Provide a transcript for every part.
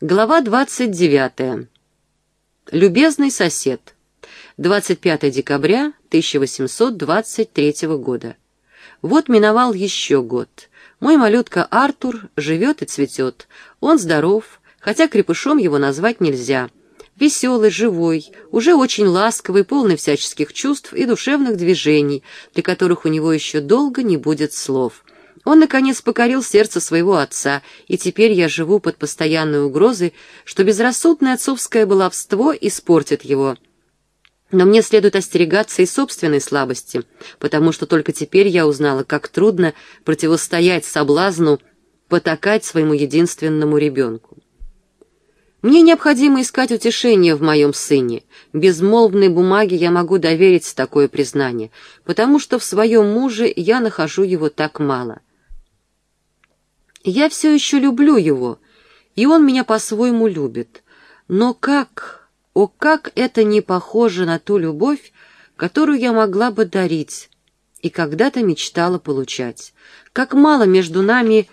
Глава 29. Любезный сосед. 25 декабря 1823 года. Вот миновал еще год. Мой малютка Артур живет и цветет. Он здоров, хотя крепышом его назвать нельзя. Веселый, живой, уже очень ласковый, полный всяческих чувств и душевных движений, для которых у него еще долго не будет слов. Он, наконец, покорил сердце своего отца, и теперь я живу под постоянной угрозой, что безрассудное отцовское баловство испортит его. Но мне следует остерегаться и собственной слабости, потому что только теперь я узнала, как трудно противостоять соблазну потакать своему единственному ребенку. Мне необходимо искать утешение в моем сыне. Безмолвной бумаге я могу доверить такое признание, потому что в своем муже я нахожу его так мало. Я все еще люблю его, и он меня по-своему любит. Но как, о, как это не похоже на ту любовь, которую я могла бы дарить и когда-то мечтала получать. Как мало между нами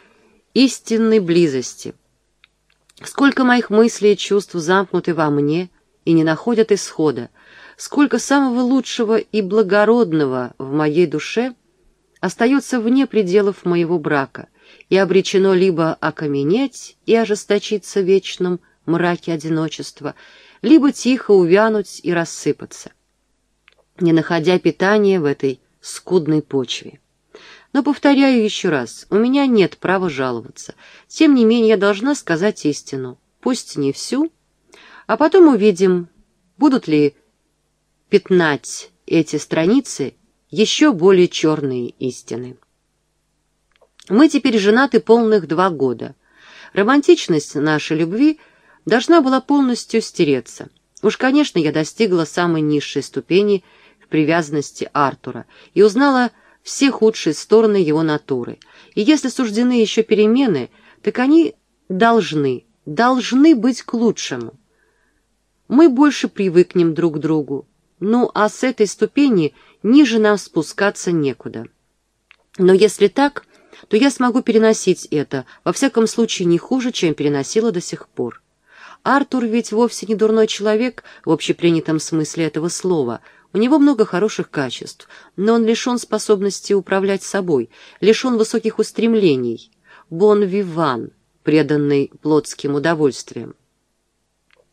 истинной близости. Сколько моих мыслей и чувств замкнуты во мне и не находят исхода. Сколько самого лучшего и благородного в моей душе остается вне пределов моего брака — и обречено либо окаменеть и ожесточиться в вечном мраке одиночества, либо тихо увянуть и рассыпаться, не находя питания в этой скудной почве. Но, повторяю еще раз, у меня нет права жаловаться. Тем не менее, я должна сказать истину, пусть не всю, а потом увидим, будут ли пятнать эти страницы еще более черные истины. Мы теперь женаты полных два года. Романтичность нашей любви должна была полностью стереться. Уж, конечно, я достигла самой низшей ступени в привязанности Артура и узнала все худшие стороны его натуры. И если суждены еще перемены, так они должны, должны быть к лучшему. Мы больше привыкнем друг к другу, ну а с этой ступени ниже нам спускаться некуда. Но если так, то я смогу переносить это, во всяком случае не хуже, чем переносила до сих пор. Артур ведь вовсе не дурной человек в общепринятом смысле этого слова. У него много хороших качеств, но он лишен способности управлять собой, лишен высоких устремлений. Бон виван, преданный плотским удовольствием.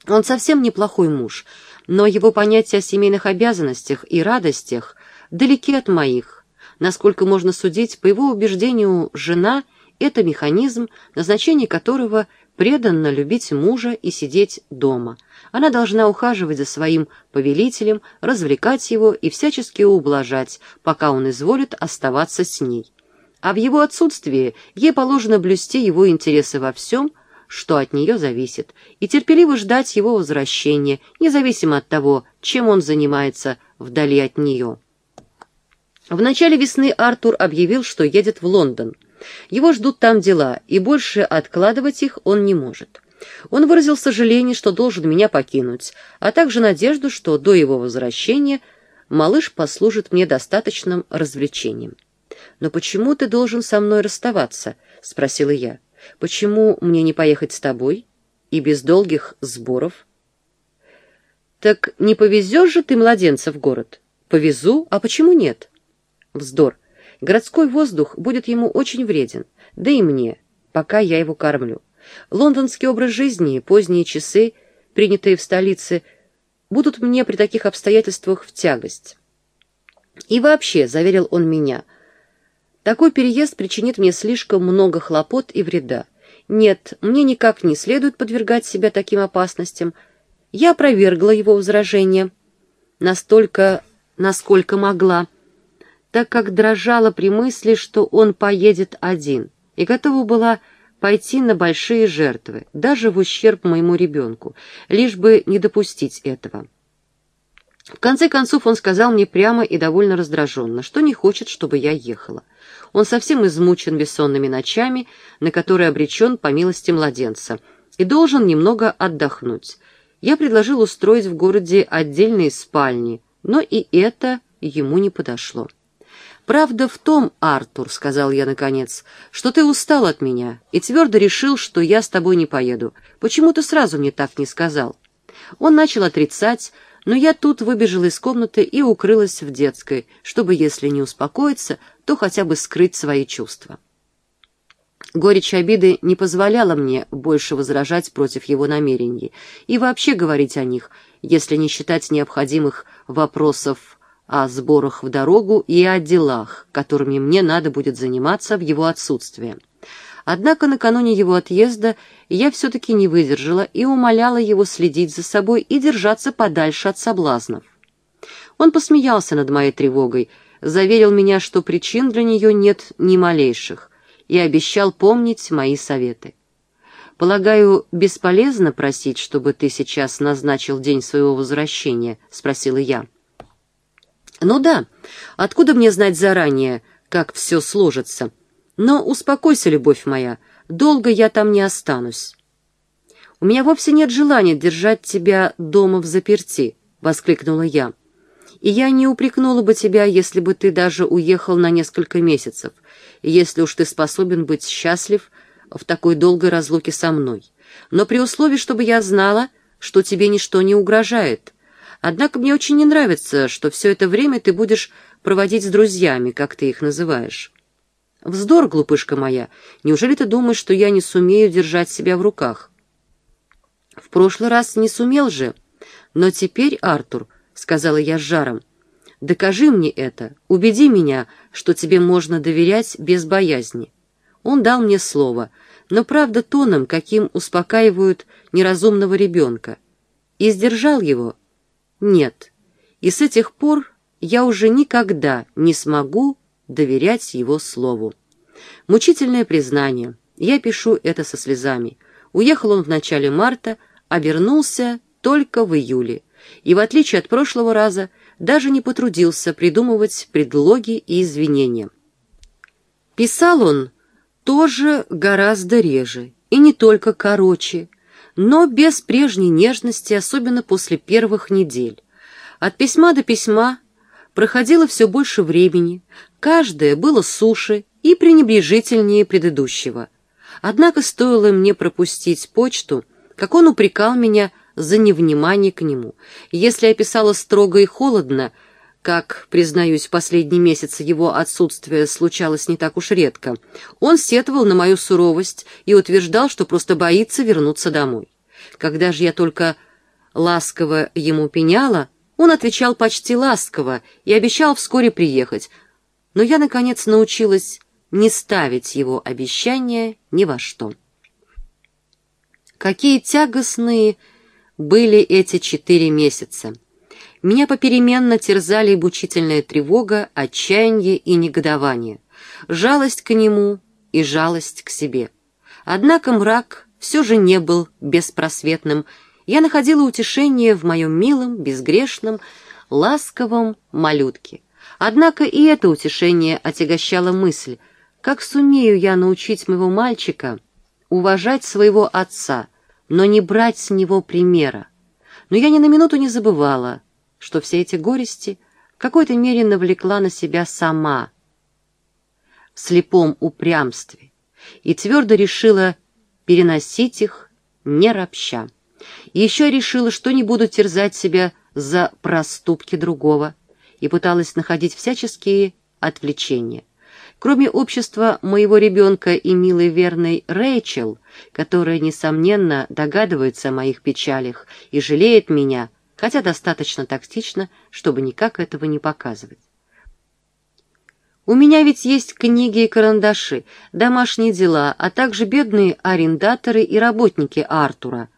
Он совсем неплохой муж, но его понятия о семейных обязанностях и радостях далеки от моих, Насколько можно судить, по его убеждению, жена — это механизм, назначение которого преданно любить мужа и сидеть дома. Она должна ухаживать за своим повелителем, развлекать его и всячески ублажать, пока он изволит оставаться с ней. А в его отсутствие ей положено блюсти его интересы во всем, что от нее зависит, и терпеливо ждать его возвращения, независимо от того, чем он занимается вдали от нее. В начале весны Артур объявил, что едет в Лондон. Его ждут там дела, и больше откладывать их он не может. Он выразил сожаление, что должен меня покинуть, а также надежду, что до его возвращения малыш послужит мне достаточным развлечением. «Но почему ты должен со мной расставаться?» — спросила я. «Почему мне не поехать с тобой и без долгих сборов?» «Так не повезешь же ты младенца в город?» «Повезу, а почему нет?» Вздор. Городской воздух будет ему очень вреден, да и мне, пока я его кормлю. Лондонский образ жизни, поздние часы, принятые в столице, будут мне при таких обстоятельствах в тягость. И вообще, заверил он меня, такой переезд причинит мне слишком много хлопот и вреда. Нет, мне никак не следует подвергать себя таким опасностям. Я опровергла его возражение настолько, насколько могла, так как дрожала при мысли, что он поедет один, и готова была пойти на большие жертвы, даже в ущерб моему ребенку, лишь бы не допустить этого. В конце концов он сказал мне прямо и довольно раздраженно, что не хочет, чтобы я ехала. Он совсем измучен бессонными ночами, на которые обречен по милости младенца, и должен немного отдохнуть. Я предложил устроить в городе отдельные спальни, но и это ему не подошло. «Правда в том, Артур, — сказал я наконец, — что ты устал от меня и твердо решил, что я с тобой не поеду. Почему ты сразу мне так не сказал?» Он начал отрицать, но я тут выбежала из комнаты и укрылась в детской, чтобы, если не успокоиться, то хотя бы скрыть свои чувства. Горечь обиды не позволяла мне больше возражать против его намерений и вообще говорить о них, если не считать необходимых вопросов о сборах в дорогу и о делах, которыми мне надо будет заниматься в его отсутствие. Однако накануне его отъезда я все-таки не выдержала и умоляла его следить за собой и держаться подальше от соблазнов. Он посмеялся над моей тревогой, заверил меня, что причин для нее нет ни малейших, и обещал помнить мои советы. «Полагаю, бесполезно просить, чтобы ты сейчас назначил день своего возвращения?» — спросила я. «Ну да, откуда мне знать заранее, как все сложится? Но успокойся, любовь моя, долго я там не останусь». «У меня вовсе нет желания держать тебя дома в заперти», — воскликнула я. «И я не упрекнула бы тебя, если бы ты даже уехал на несколько месяцев, если уж ты способен быть счастлив в такой долгой разлуке со мной. Но при условии, чтобы я знала, что тебе ничто не угрожает, Однако мне очень не нравится, что все это время ты будешь проводить с друзьями, как ты их называешь. Вздор, глупышка моя, неужели ты думаешь, что я не сумею держать себя в руках? В прошлый раз не сумел же. Но теперь, Артур, — сказала я с жаром, — докажи мне это, убеди меня, что тебе можно доверять без боязни. Он дал мне слово, но правда тоном, каким успокаивают неразумного ребенка. И сдержал его, нет, и с этих пор я уже никогда не смогу доверять его слову. Мучительное признание. Я пишу это со слезами. Уехал он в начале марта, а вернулся только в июле. И в отличие от прошлого раза, даже не потрудился придумывать предлоги и извинения. Писал он тоже гораздо реже, и не только короче, но без прежней нежности, особенно после первых недель. От письма до письма проходило все больше времени, каждое было суше и пренебрежительнее предыдущего. Однако стоило мне пропустить почту, как он упрекал меня за невнимание к нему. Если я писала строго и холодно, как, признаюсь, в последние месяцы его отсутствие случалось не так уж редко, он сетовал на мою суровость и утверждал, что просто боится вернуться домой. Когда же я только ласково ему пеняла, он отвечал почти ласково и обещал вскоре приехать, но я, наконец, научилась не ставить его обещания ни во что. Какие тягостные были эти четыре месяца! Меня попеременно терзали мучительная тревога, отчаяние и негодование, жалость к нему и жалость к себе. Однако мрак все же не был беспросветным. Я находила утешение в моем милом, безгрешном, ласковом малютке. Однако и это утешение отягощало мысль, как сумею я научить моего мальчика уважать своего отца, но не брать с него примера. Но я ни на минуту не забывала, что все эти горести в какой-то мере навлекла на себя сама в слепом упрямстве и твердо решила переносить их, не ропща. Еще решила, что не буду терзать себя за проступки другого, и пыталась находить всяческие отвлечения. Кроме общества моего ребенка и милой верной Рэйчел, которая, несомненно, догадывается о моих печалях и жалеет меня, хотя достаточно тактично, чтобы никак этого не показывать. У меня ведь есть книги и карандаши, домашние дела, а также бедные арендаторы и работники Артура,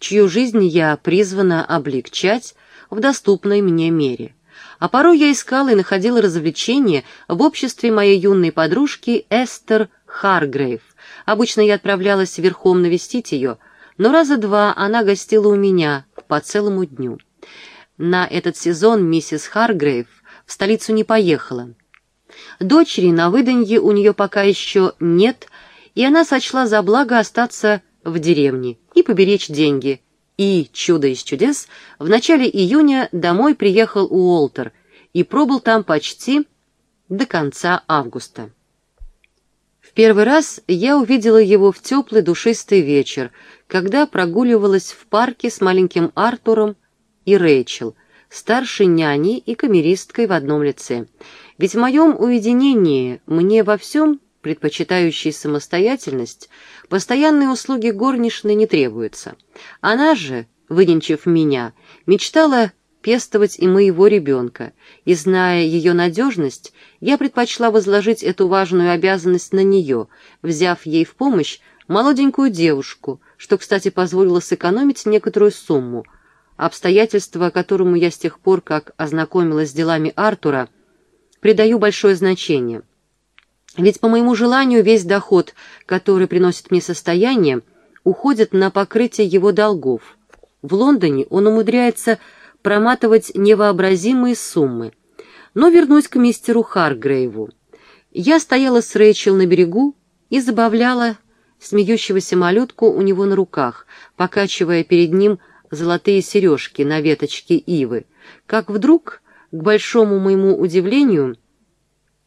чью жизнь я призвана облегчать в доступной мне мере. А порой я искала и находила развлечения в обществе моей юной подружки Эстер Харгрейв. Обычно я отправлялась верхом навестить ее, но раза два она гостила у меня по целому дню. На этот сезон миссис Харгрейв в столицу не поехала. Дочери на выданье у нее пока еще нет, и она сочла за благо остаться в деревне и поберечь деньги. И, чудо из чудес, в начале июня домой приехал Уолтер и пробыл там почти до конца августа. В первый раз я увидела его в теплый душистый вечер, когда прогуливалась в парке с маленьким Артуром и Рэйчел, старшей няней и камеристкой в одном лице. Ведь в моем уединении мне во всем, предпочитающей самостоятельность, постоянные услуги горничной не требуются. Она же, выненчив меня, мечтала пестовать и моего ребенка, и, зная ее надежность, я предпочла возложить эту важную обязанность на нее, взяв ей в помощь молоденькую девушку, что, кстати, позволило сэкономить некоторую сумму, обстоятельство, которому я с тех пор, как ознакомилась с делами Артура, придаю большое значение. Ведь по моему желанию весь доход, который приносит мне состояние, уходит на покрытие его долгов. В Лондоне он умудряется проматывать невообразимые суммы. Но вернусь к мистеру Харгрейву. Я стояла с Рэйчел на берегу и забавляла смеющегося малютку у него на руках, покачивая перед ним золотые сережки на веточке ивы, как вдруг, к большому моему удивлению,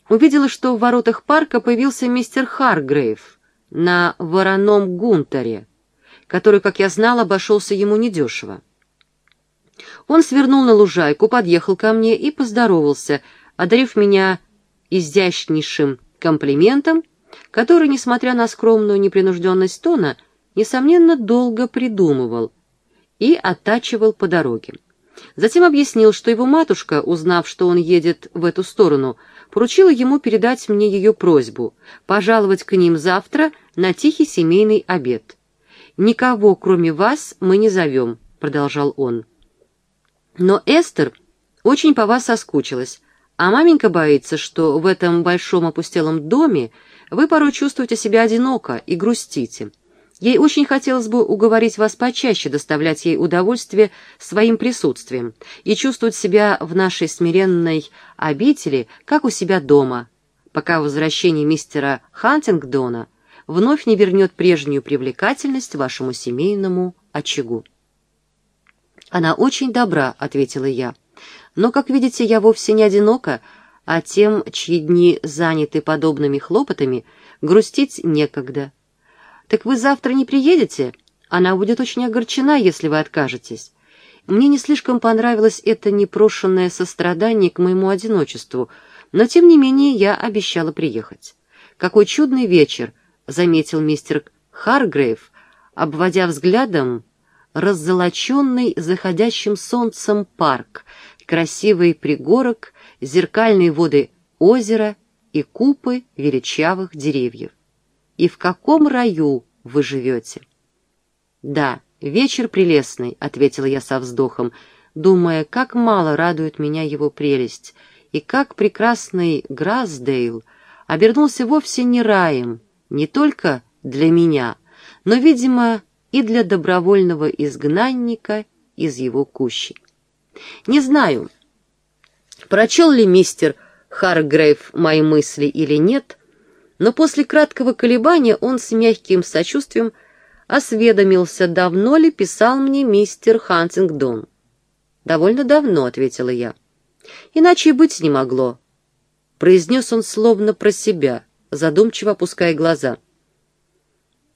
увидела, что в воротах парка появился мистер Харгрейв на вороном гунтере, который, как я знала, обошелся ему недешево. Он свернул на лужайку, подъехал ко мне и поздоровался, одарив меня изящнейшим комплиментом, который, несмотря на скромную непринужденность тона, несомненно, долго придумывал и оттачивал по дороге. Затем объяснил, что его матушка, узнав, что он едет в эту сторону, поручила ему передать мне ее просьбу пожаловать к ним завтра на тихий семейный обед. «Никого, кроме вас, мы не зовем», — продолжал он. Но Эстер очень по вас соскучилась, а маменька боится, что в этом большом опустелом доме вы порой чувствуете себя одиноко и грустите. Ей очень хотелось бы уговорить вас почаще доставлять ей удовольствие своим присутствием и чувствовать себя в нашей смиренной обители, как у себя дома, пока возвращение мистера Хантингдона вновь не вернет прежнюю привлекательность вашему семейному очагу. «Она очень добра», — ответила я. «Но, как видите, я вовсе не одинока, а тем, чьи дни заняты подобными хлопотами, грустить некогда. Так вы завтра не приедете? Она будет очень огорчена, если вы откажетесь». Мне не слишком понравилось это непрошенное сострадание к моему одиночеству, но, тем не менее, я обещала приехать. «Какой чудный вечер!» — заметил мистер Харгрейв, обводя взглядом раззолоченный заходящим солнцем парк, красивый пригорок, зеркальные воды озера и купы величавых деревьев. И в каком раю вы живете? Да, вечер прелестный, ответила я со вздохом, думая, как мало радует меня его прелесть, и как прекрасный Грасдейл обернулся вовсе не раем, не только для меня, но, видимо, и для добровольного изгнанника из его кущи. Не знаю, прочел ли мистер Харгрейв мои мысли или нет, но после краткого колебания он с мягким сочувствием осведомился, давно ли писал мне мистер Хантингдон. «Довольно давно», — ответила я. «Иначе и быть не могло», — произнес он словно про себя, задумчиво опуская глаза.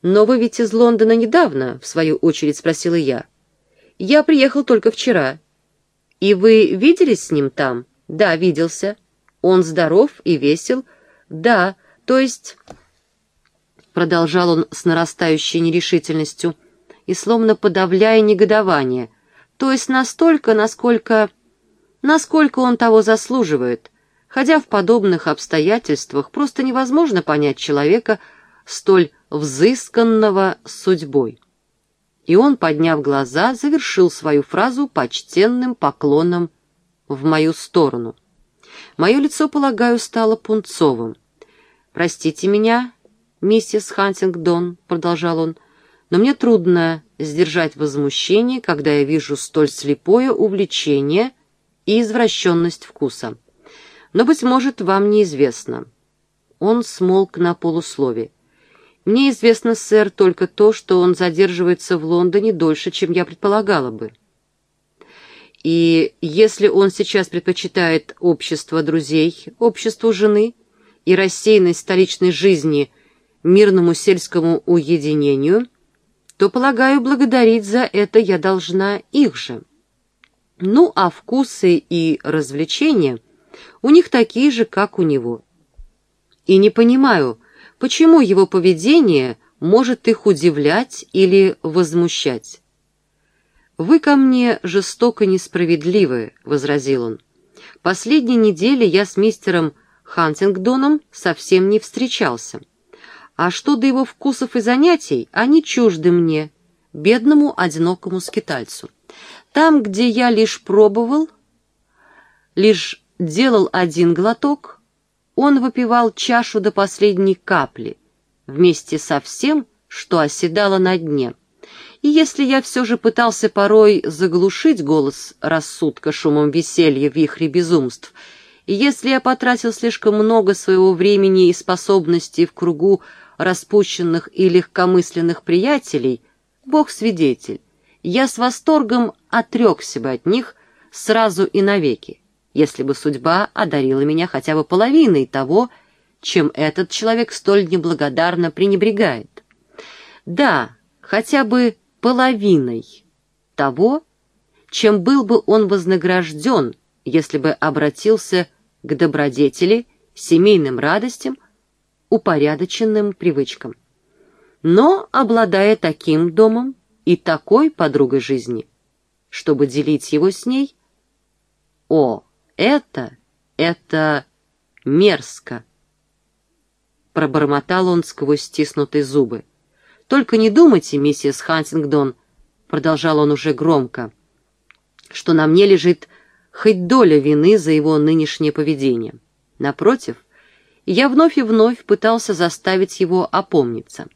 «Но вы ведь из Лондона недавно?» — в свою очередь спросила я. «Я приехал только вчера». «И вы виделись с ним там?» «Да, виделся. Он здоров и весел?» «Да, то есть...» Продолжал он с нарастающей нерешительностью и словно подавляя негодование. «То есть настолько, насколько... насколько он того заслуживает. Хотя в подобных обстоятельствах просто невозможно понять человека, столь взысканного судьбой. И он, подняв глаза, завершил свою фразу почтенным поклоном в мою сторону. Мое лицо, полагаю, стало пунцовым. «Простите меня, миссис Хантингдон», — продолжал он, «но мне трудно сдержать возмущение, когда я вижу столь слепое увлечение и извращенность вкуса. Но, быть может, вам неизвестно». Он смолк на полуслове. Мне известно, сэр, только то, что он задерживается в Лондоне дольше, чем я предполагала бы. И если он сейчас предпочитает общество друзей, обществу жены и рассеянность столичной жизни мирному сельскому уединению, то, полагаю, благодарить за это я должна их же. Ну, а вкусы и развлечения у них такие же, как у него. И не понимаю, почему его поведение может их удивлять или возмущать. «Вы ко мне жестоко несправедливы», — возразил он. «Последней недели я с мистером Хантингдоном совсем не встречался. А что до его вкусов и занятий, они чужды мне, бедному одинокому скитальцу. Там, где я лишь пробовал, лишь делал один глоток, он выпивал чашу до последней капли, вместе со всем, что оседало на дне». И если я все же пытался порой заглушить голос рассудка шумом веселья, вихре безумств, и если я потратил слишком много своего времени и способностей в кругу распущенных и легкомысленных приятелей, Бог свидетель, я с восторгом отрекся бы от них сразу и навеки, если бы судьба одарила меня хотя бы половиной того, чем этот человек столь неблагодарно пренебрегает. Да, хотя бы половиной того, чем был бы он вознагражден, если бы обратился к добродетели, семейным радостям, упорядоченным привычкам. Но, обладая таким домом и такой подругой жизни, чтобы делить его с ней, о, это, это мерзко! Пробормотал он сквозь стиснутые зубы. «Только не думайте, миссис Хантингдон», — продолжал он уже громко, «что на мне лежит хоть доля вины за его нынешнее поведение. Напротив, я вновь и вновь пытался заставить его опомниться.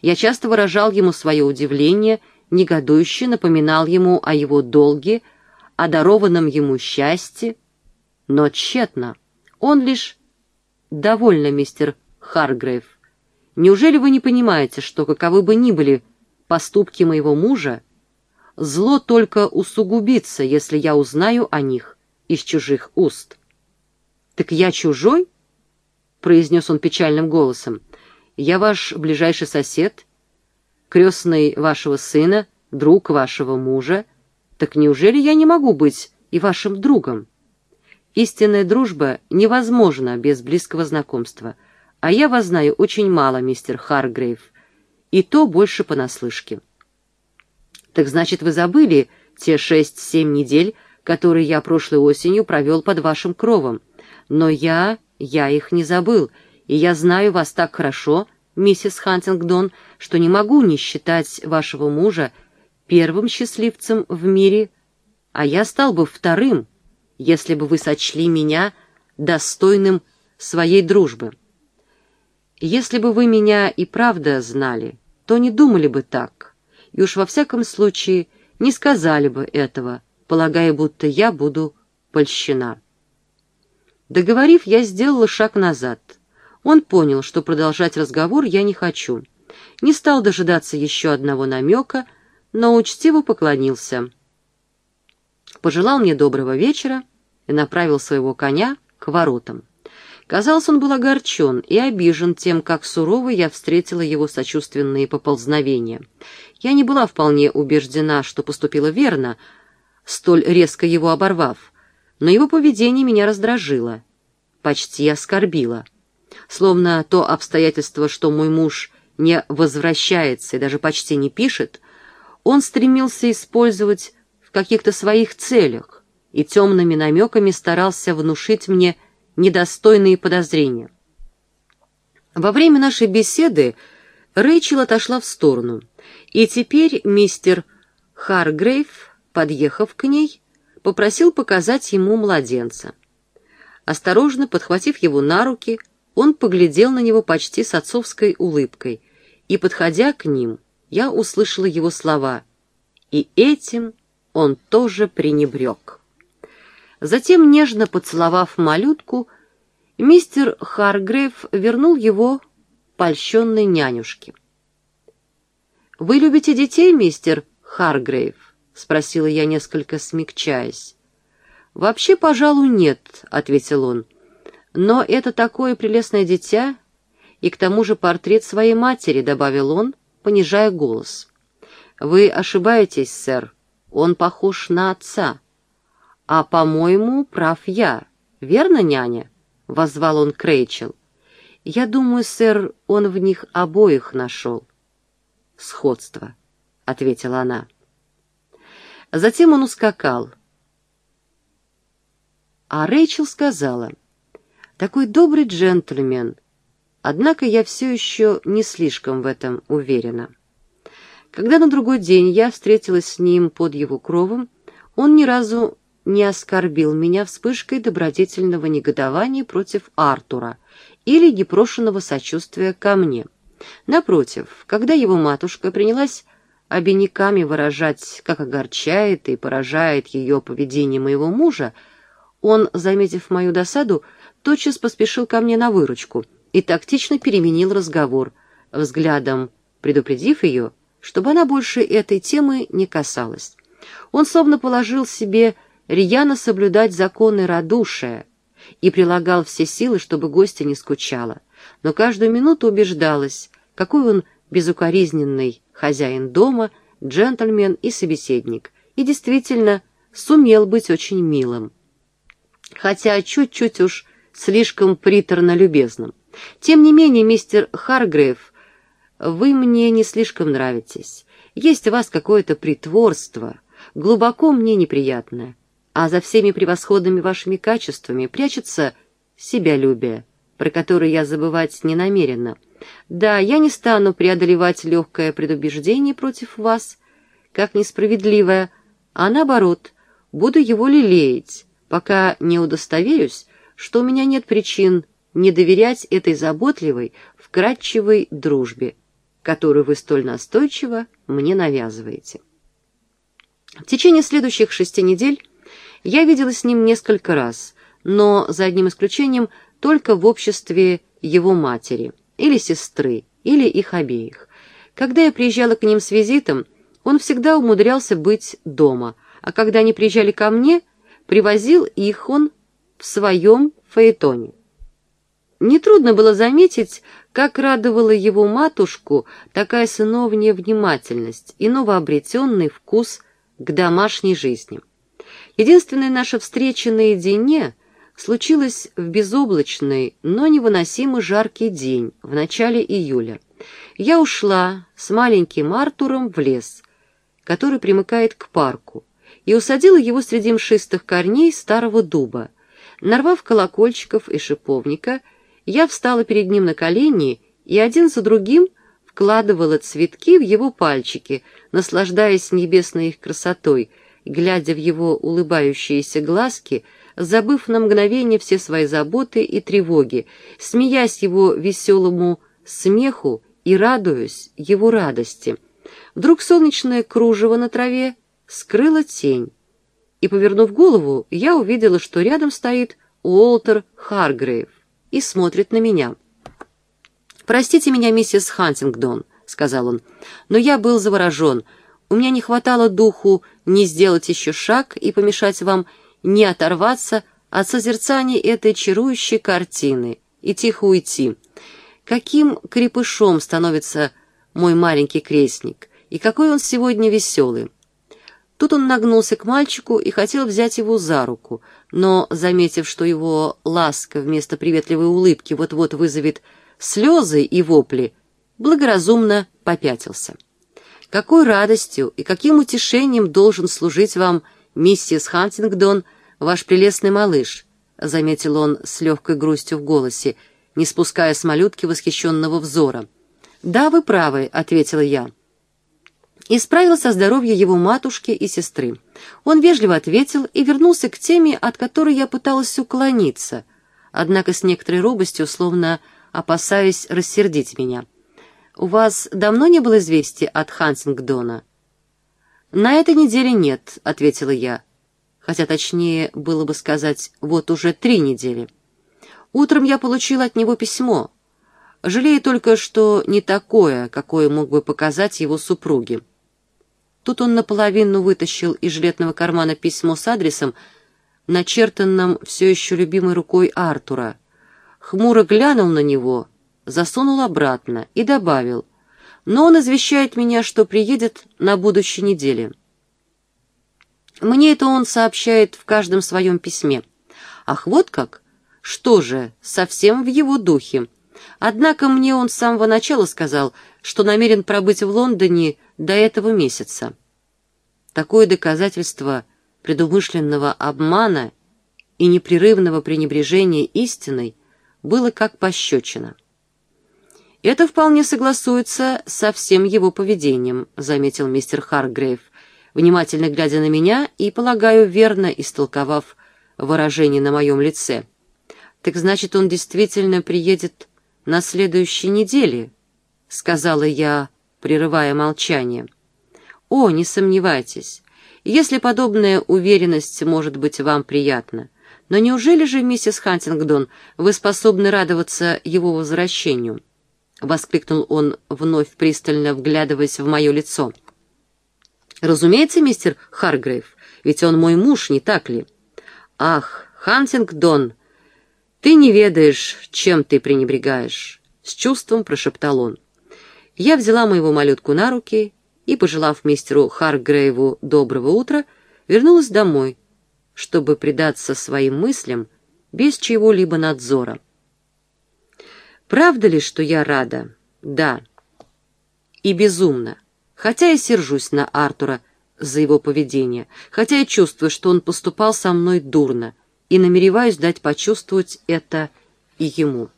Я часто выражал ему свое удивление, негодующе напоминал ему о его долге, о дарованном ему счастье, но тщетно. Он лишь «Довольно, мистер Харгрейв», Неужели вы не понимаете, что каковы бы ни были поступки моего мужа, зло только усугубится, если я узнаю о них из чужих уст? «Так я чужой?» — произнес он печальным голосом. «Я ваш ближайший сосед, крестный вашего сына, друг вашего мужа. Так неужели я не могу быть и вашим другом? Истинная дружба невозможна без близкого знакомства — а я вас знаю очень мало, мистер Харгрейв, и то больше понаслышке. Так значит, вы забыли те шесть-семь недель, которые я прошлой осенью провел под вашим кровом. Но я, я их не забыл, и я знаю вас так хорошо, миссис Хантингдон, что не могу не считать вашего мужа первым счастливцем в мире, а я стал бы вторым, если бы вы сочли меня достойным своей дружбы. Если бы вы меня и правда знали, то не думали бы так, и уж во всяком случае не сказали бы этого, полагая, будто я буду польщена. Договорив, я сделала шаг назад. Он понял, что продолжать разговор я не хочу. Не стал дожидаться еще одного намека, но учтиво поклонился. Пожелал мне доброго вечера и направил своего коня к воротам. Казалось, он был огорчен и обижен тем, как сурово я встретила его сочувственные поползновения. Я не была вполне убеждена, что поступила верно, столь резко его оборвав, но его поведение меня раздражило, почти оскорбило. Словно то обстоятельство, что мой муж не возвращается и даже почти не пишет, он стремился использовать в каких-то своих целях и темными намеками старался внушить мне недостойные подозрения. Во время нашей беседы Рэйчел отошла в сторону, и теперь мистер Харгрейв, подъехав к ней, попросил показать ему младенца. Осторожно подхватив его на руки, он поглядел на него почти с отцовской улыбкой, и, подходя к ним, я услышала его слова, и этим он тоже пренебрег. Затем, нежно поцеловав малютку, мистер Харгрейв вернул его польщенной нянюшке. «Вы любите детей, мистер Харгрейв?» — спросила я, несколько смягчаясь. «Вообще, пожалуй, нет», — ответил он. «Но это такое прелестное дитя, и к тому же портрет своей матери», — добавил он, понижая голос. «Вы ошибаетесь, сэр. Он похож на отца. А, по-моему, прав я. Верно, няня?» — воззвал он к Рэйчел. «Я думаю, сэр, он в них обоих нашел». «Сходство», — ответила она. Затем он ускакал. А Рэйчел сказала, «Такой добрый джентльмен, однако я все еще не слишком в этом уверена». Когда на другой день я встретилась с ним под его кровом, он ни разу не оскорбил меня вспышкой добродетельного негодования против Артура или непрошенного сочувствия ко мне. Напротив, когда его матушка принялась обиняками выражать, как огорчает и поражает ее поведение моего мужа, он, заметив мою досаду, тотчас поспешил ко мне на выручку и тактично переменил разговор, взглядом предупредив ее, чтобы она больше этой темы не касалась. Он словно положил себе рьяно соблюдать законы радушия и прилагал все силы, чтобы гостья не скучала, но каждую минуту убеждалась, какой он безукоризненный хозяин дома, джентльмен и собеседник, и действительно сумел быть очень милым. Хотя чуть-чуть уж слишком приторно-любезным. Тем не менее, мистер Харгрейв, вы мне не слишком нравитесь. Есть у вас какое-то притворство, глубоко мне неприятное. А за всеми превосходными вашими качествами прячется себялюбие, про которое я забывать не намерена — да, я не стану преодолевать легкое предубеждение против вас, как несправедливое, а наоборот, буду его лелеять, пока не удостоверюсь, что у меня нет причин не доверять этой заботливой, вкрадчивой дружбе, которую вы столь настойчиво мне навязываете. В течение следующих шести недель я видела с ним несколько раз, но, за одним исключением, только в обществе его матери — или сестры, или их обеих. Когда я приезжала к ним с визитом, он всегда умудрялся быть дома, а когда они приезжали ко мне, привозил их он в своем фаэтоне. Нетрудно было заметить, как радовала его матушку такая сыновняя внимательность и новообретенный вкус к домашней жизни. Единственная наша встреча наедине случилось в безоблачный, но невыносимо жаркий день в начале июля. Я ушла с маленьким Артуром в лес, который примыкает к парку, и усадила его среди мшистых корней старого дуба. Нарвав колокольчиков и шиповника, я встала перед ним на колени и один за другим вкладывала цветки в его пальчики, наслаждаясь небесной их красотой, глядя в его улыбающиеся глазки — забыв на мгновение все свои заботы и тревоги, смеясь его веселому смеху и радуясь его радости. Вдруг солнечное кружево на траве скрыло тень, и, повернув голову, я увидела, что рядом стоит Уолтер Харгрейв и смотрит на меня. «Простите меня, миссис Хантингдон», — сказал он, — «но я был заворожен. У меня не хватало духу не сделать еще шаг и помешать вам не оторваться от созерцания этой чарующей картины и тихо уйти. Каким крепышом становится мой маленький крестник, и какой он сегодня веселый. Тут он нагнулся к мальчику и хотел взять его за руку, но, заметив, что его ласка вместо приветливой улыбки вот-вот вызовет слезы и вопли, благоразумно попятился. Какой радостью и каким утешением должен служить вам миссис Хантингдон, ваш прелестный малыш», — заметил он с легкой грустью в голосе, не спуская с малютки восхищенного взора. «Да, вы правы», — ответила я. Исправился здоровье его матушки и сестры. Он вежливо ответил и вернулся к теме, от которой я пыталась уклониться, однако с некоторой робостью, словно опасаясь рассердить меня. «У вас давно не было известия от Хантингдона?» «На этой неделе нет», — ответила я, хотя точнее было бы сказать «вот уже три недели». Утром я получила от него письмо. Жалею только, что не такое, какое мог бы показать его супруге. Тут он наполовину вытащил из жилетного кармана письмо с адресом, начертанным все еще любимой рукой Артура. Хмуро глянул на него, засунул обратно и добавил, «Но он извещает меня, что приедет на будущей неделе». Мне это он сообщает в каждом своем письме. Ах, вот как? Что же, совсем в его духе. Однако мне он с самого начала сказал, что намерен пробыть в Лондоне до этого месяца. Такое доказательство предумышленного обмана и непрерывного пренебрежения истиной было как пощечина. «Это вполне согласуется со всем его поведением», — заметил мистер Харгрейв, внимательно глядя на меня и, полагаю, верно истолковав выражение на моем лице. «Так значит, он действительно приедет на следующей неделе?» — сказала я, прерывая молчание. «О, не сомневайтесь, если подобная уверенность может быть вам приятна. Но неужели же, миссис Хантингдон, вы способны радоваться его возвращению?» — воскликнул он, вновь пристально вглядываясь в мое лицо. «Разумеется, мистер Харгрейв, ведь он мой муж, не так ли?» «Ах, Хантингдон, ты не ведаешь, чем ты пренебрегаешь», — с чувством прошептал он. Я взяла моего малютку на руки и, пожелав мистеру Харгрейву доброго утра, вернулась домой, чтобы предаться своим мыслям без чего-либо надзора. Правда ли, что я рада? Да. И безумно. Хотя я сержусь на Артура за его поведение, хотя я чувствую, что он поступал со мной дурно, и намереваюсь дать почувствовать это и ему.